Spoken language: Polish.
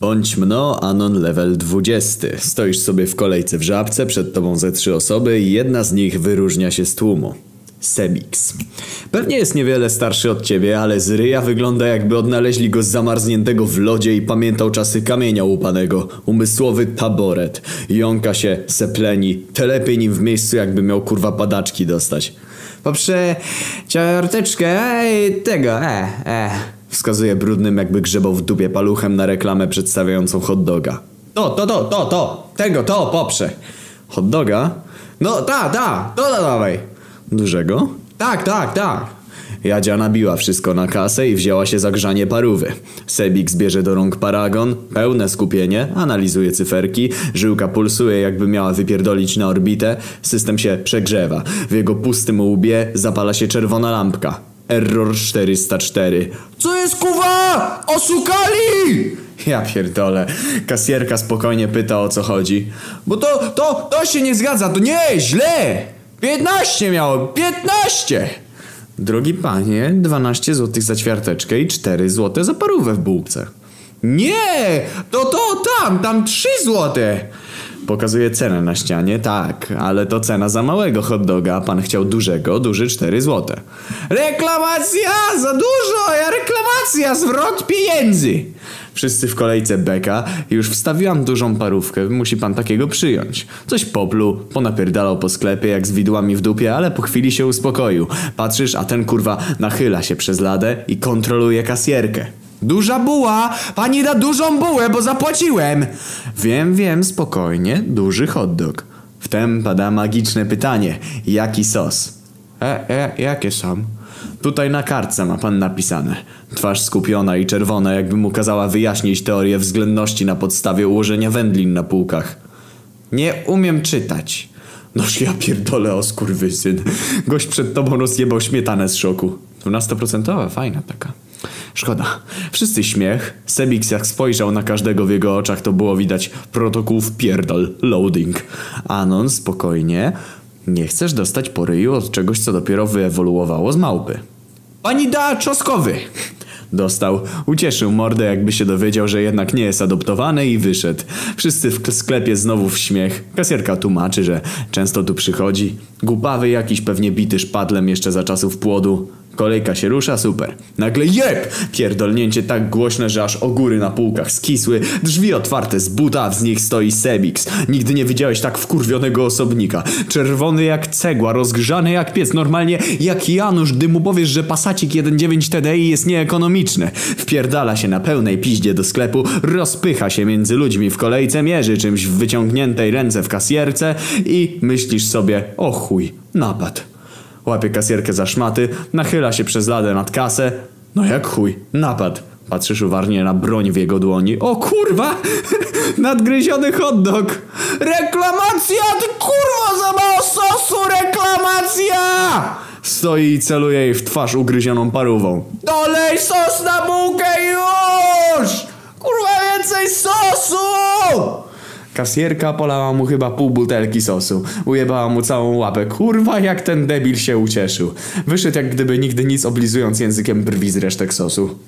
Bądź mno, Anon level 20. Stoisz sobie w kolejce w żabce, przed tobą ze trzy osoby i jedna z nich wyróżnia się z tłumu. Sebix. Pewnie jest niewiele starszy od ciebie, ale z ryja wygląda jakby odnaleźli go zamarzniętego w lodzie i pamiętał czasy kamienia łupanego. Umysłowy taboret. Jąka się, sepleni, telepie nim w miejscu jakby miał kurwa padaczki dostać. Poprze ciarteczkę ej, tego, e, e. Wskazuje brudnym jakby grzebał w dupie paluchem na reklamę przedstawiającą hot doga. To, to, to, to, to, tego, to poprze. Hot doga? No, ta, ta, to da- dawaj. Dużego? Tak, tak, tak. Jadzia nabiła wszystko na kasę i wzięła się za grzanie parówy. Sebik bierze do rąk paragon, pełne skupienie, analizuje cyferki, żyłka pulsuje jakby miała wypierdolić na orbitę, system się przegrzewa. W jego pustym łbie zapala się czerwona lampka. Error 404. Co jest kuwa? Oszukali! Ja pierdolę. Kasjerka spokojnie pyta o co chodzi. Bo to, to, to się nie zgadza, to nie, źle. 15 miało, 15! Drogi panie, 12 zł za ćwiarteczkę i 4 zł za parówę w bułce. Nie, to, to, tam, tam 3 złote. Pokazuje cenę na ścianie, tak, ale to cena za małego hot doga, a pan chciał dużego, duży 4 zł. Reklamacja, za dużo, ja reklamacja, zwrot pieniędzy. Wszyscy w kolejce beka, już wstawiłam dużą parówkę, musi pan takiego przyjąć. Coś popluł, ponapierdalał po sklepie jak z widłami w dupie, ale po chwili się uspokoił. Patrzysz, a ten kurwa nachyla się przez ladę i kontroluje kasjerkę. Duża buła, pani da dużą bułę, bo zapłaciłem. Wiem, wiem, spokojnie, duży hot dog. Wtem pada magiczne pytanie, jaki sos? E, e, jakie są? Tutaj na kartce ma pan napisane. Twarz skupiona i czerwona, jakby mu kazała wyjaśnić teorię względności na podstawie ułożenia wędlin na półkach. Nie umiem czytać. Noż ja pierdolę o skurwysyn. Gość przed tobą rozjebał śmietanę z szoku. 12% fajna taka. Szkoda. Wszyscy śmiech. Sebix jak spojrzał na każdego w jego oczach, to było widać protokół pierdol, loading. Anon spokojnie. Nie chcesz dostać po ryju od czegoś, co dopiero wyewoluowało z małpy. Pani da czosnkowy. Dostał. Ucieszył mordę, jakby się dowiedział, że jednak nie jest adoptowany i wyszedł. Wszyscy w sklepie znowu w śmiech. Kasjerka tłumaczy, że często tu przychodzi. Głupawy jakiś pewnie bity szpadlem jeszcze za czasów płodu. Kolejka się rusza, super. Nagle jeb! Pierdolnięcie tak głośne, że aż ogóry na półkach skisły. Drzwi otwarte z buta, a z nich stoi Sebix. Nigdy nie widziałeś tak wkurwionego osobnika. Czerwony jak cegła, rozgrzany jak piec. Normalnie jak Janusz, gdy mu powiesz, że pasacik 1.9 TDI jest nieekonomiczny. Wpierdala się na pełnej piździe do sklepu, rozpycha się między ludźmi w kolejce, mierzy czymś w wyciągniętej ręce w kasjerce i myślisz sobie, o chuj, napad. Łapie kasjerkę za szmaty, nachyla się przez ladę nad kasę. No jak chuj, napad. Patrzysz uważnie na broń w jego dłoni. O kurwa! Nadgryziony hot dog! Reklamacja, ty kurwa za mało sosu, reklamacja! Stoi i celuje jej w twarz ugryzioną parówą. Dolej sos na bułkę! Kurwa Kasjerka polała mu chyba pół butelki sosu. Ujebała mu całą łapę. Kurwa, jak ten debil się ucieszył. Wyszedł jak gdyby nigdy nic, oblizując językiem brwi z resztek sosu.